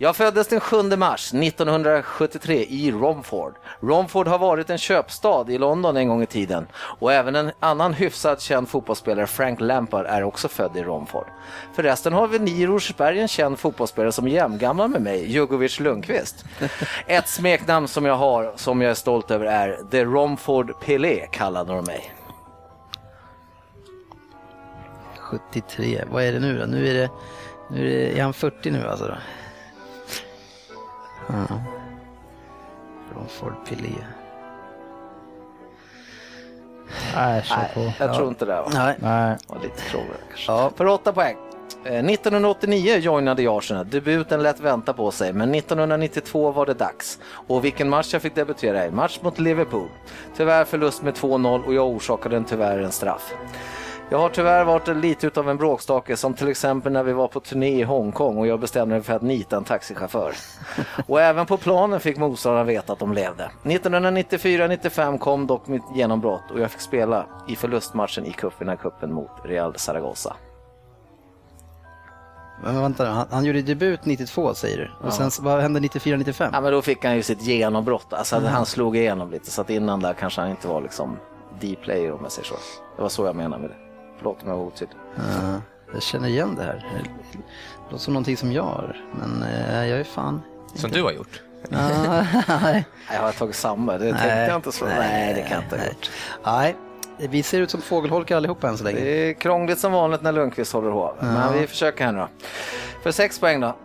Jag föddes den 7 mars 1973 i Romford. Romford har varit en köpstad i London en gång i tiden och även en annan hyfsat känd fotbollsspelare, Frank Lampard, är också född i Romford. Förresten har vi i Rosersberg en känd fotbollsspelare som är jämngammal med mig, Jugovic Lundqvist. Ett smeknamn som jag har, som jag är stolt över, är The Romford Pelé, kallade de mig. 73, vad är det nu då? Nu är det, nu är, det, är han 40 nu alltså då? Ja. Romford Pelé. Nej, kör på. Nej, jag tror inte det. Va? Nej. Nej. Det var lite krångligt kanske. Ja. För åtta poäng. Eh, 1989 joinade jag Arsenal. Debuten lät vänta på sig, men 1992 var det dags. Och vilken match jag fick debutera i. Match mot Liverpool. Tyvärr förlust med 2-0 och jag orsakade en tyvärr en straff. Jag har tyvärr varit lite utav en bråkstake som till exempel när vi var på turné i Hongkong och jag bestämde mig för att nita en taxichaufför. Och även på planen fick motståndarna veta att de levde. 1994-95 kom dock mitt genombrott och jag fick spela i förlustmatchen i cupen cupen mot Real Zaragoza. Men vänta han, han gjorde debut 92 säger du. Och sen så, vad hände 94-95? Ja men då fick han ju sitt genombrott, alltså att han slog igenom lite så att innan där kanske han inte var liksom D-player om jag säger så. Det var så jag menade med det. Förlåt om jag var otydlig. Ja, jag känner igen det här. Det låter som någonting som jag har, men eh, jag är fan... Som du har gjort. Ja, nej. Nej, har jag tagit samma? Det tänkte jag inte så. Nej, det kan jag inte ha nej. gjort. Nej, vi ser ut som fågelholkar allihopa än så länge. Det är krångligt som vanligt när Lundqvist håller hov. Men vi försöker här nu då. För sex poäng då.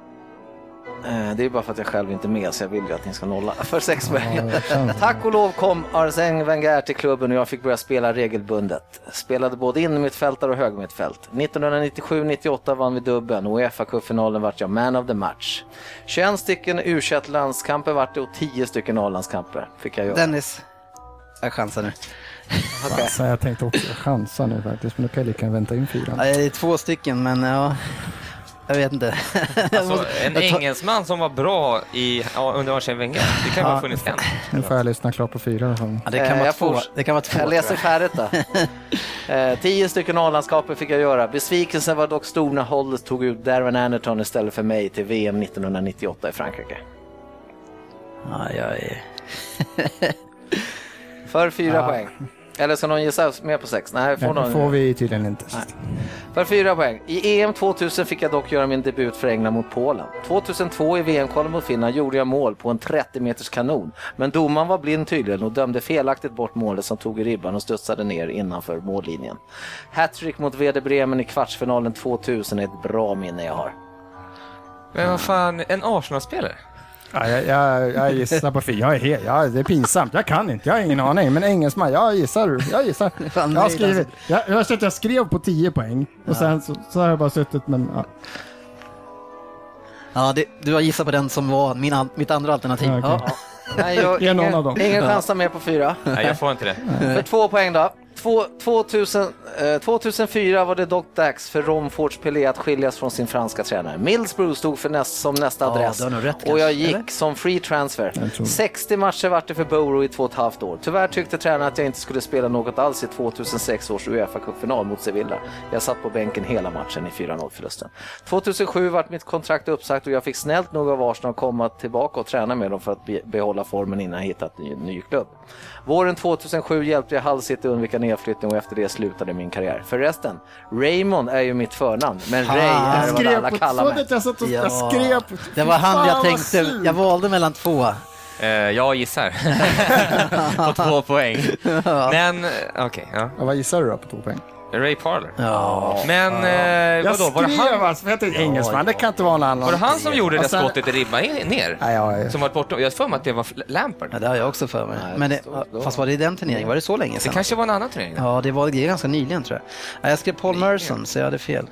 Eh, Det är bara för att jag själv inte är med så jag vill ju att ni ska nolla. För sex poäng. Tack och lov kom Arsène Wenger till klubben och jag fick börja spela regelbundet. Spelade både innermittfältare och högermittfält. 1997-98 vann vi dubbeln och i FA-cupfinalen vart jag man of the match. 21 stycken u landskamper vart det och 10 stycken A-landskamper fick jag göra. Dennis, jag chansar nu. Okej. Så jag tänkte också chansa nu faktiskt, men då kan jag lika gärna vänta in fyran. Ja, Det är två stycken, men ja, jag vet inte. Alltså, en engelsman som var bra i, ja, under Arsene Wenger. Det kan bara ha funnits en. Nu får jag lyssna klart på fyra. Ja, det kan Eh, vara jag två. Det kan vara två. Jag läser färdigt då. Eh, tio stycken A-landskaper fick jag göra. Besvikelsen var dock stor när Hollis tog ut Darren Anderton istället för mig till VM 1998 i Frankrike. Ja, jag är... För fyra poäng. Eller ska någon gissa mer på sex? Nej, får Nej, någon... får vi tydligen inte. För fyra poäng. I EM 2000 fick jag dock göra min debut för England mot Polen. 2002 i VM-kvalet mot Finland gjorde jag mål på en 30 meters kanon. Men domaren var blind tydligen och dömde felaktigt bort målet som tog i ribban och studsade ner innanför mållinjen. Hattrick mot VD Bremen i kvartsfinalen 2000 är ett bra minne jag har. Men vad fan, en Arsenal-spelare? Ja, jag, jag, jag gissar på fyra. Jag är helt, ja, det är pinsamt. Jag kan inte. Jag har ingen aning. Men engelsman, jag gissar. Jag gissar. Fan, Jag har skrivit. Jag, jag, har suttit, jag skrev på 10 poäng och sen så, så har jag bara suttit men ja. Ja, det, du har gissat på den som var min, mitt andra alternativ. Ja, okej. Ja. Nej, jag, ingen, av dem. ingen chansar mer på fyra. Nej, jag får inte det. För två poäng då. Två, 2000, eh, 2004 var det dock dags för Romfords Pelé att skiljas från sin franska tränare. Middlesbrough stod för näst, som nästa Ja, adress rätt och jag gick eller? som free transfer. Jag tror det. 60 matcher vart det för Borough i två och ett halvt år. Tyvärr tyckte tränaren att jag inte skulle spela något alls i 2006 års Uefa-cupfinal mot Sevilla. Jag satt på bänken hela matchen i 4-0-förlusten. 2007 vart mitt kontrakt uppsagt och jag fick snällt nog av Arsenal komma tillbaka och träna med dem för att be- behålla formen innan jag hittat en ny, ny klubb. Våren 2007 hjälpte jag Hull City undvika nedflyttning och efter det slutade min karriär. Förresten, Raymond är ju mitt förnamn, men Ray Ah. är vad alla på, kallar mig. jag satt och Ja. jag skrev. på- Det var han jag tänkte. Jag valde mellan två. Eh, jag gissar. på två poäng. Men, eh, okej, ja. Ja, vad gissar du då på två poäng? Ray Parler. Ja. Men, eh, vadå, var det han, alltså, för jag tänkte engelsman, det kan inte vara någon annan. var det han som gjorde det Och sen- skottet i ribban ner? Nej, ja, Som var borta? Jag har för mig att det var Lampard. ja, det har jag också för mig. Nej, Men det, fast var det i den turneringen? Var det så länge Det sedan? kanske var en annan turnering? Ja, det var det är ganska nyligen tror jag. Ja, Jag skrev Paul Merson, så jag hade fel.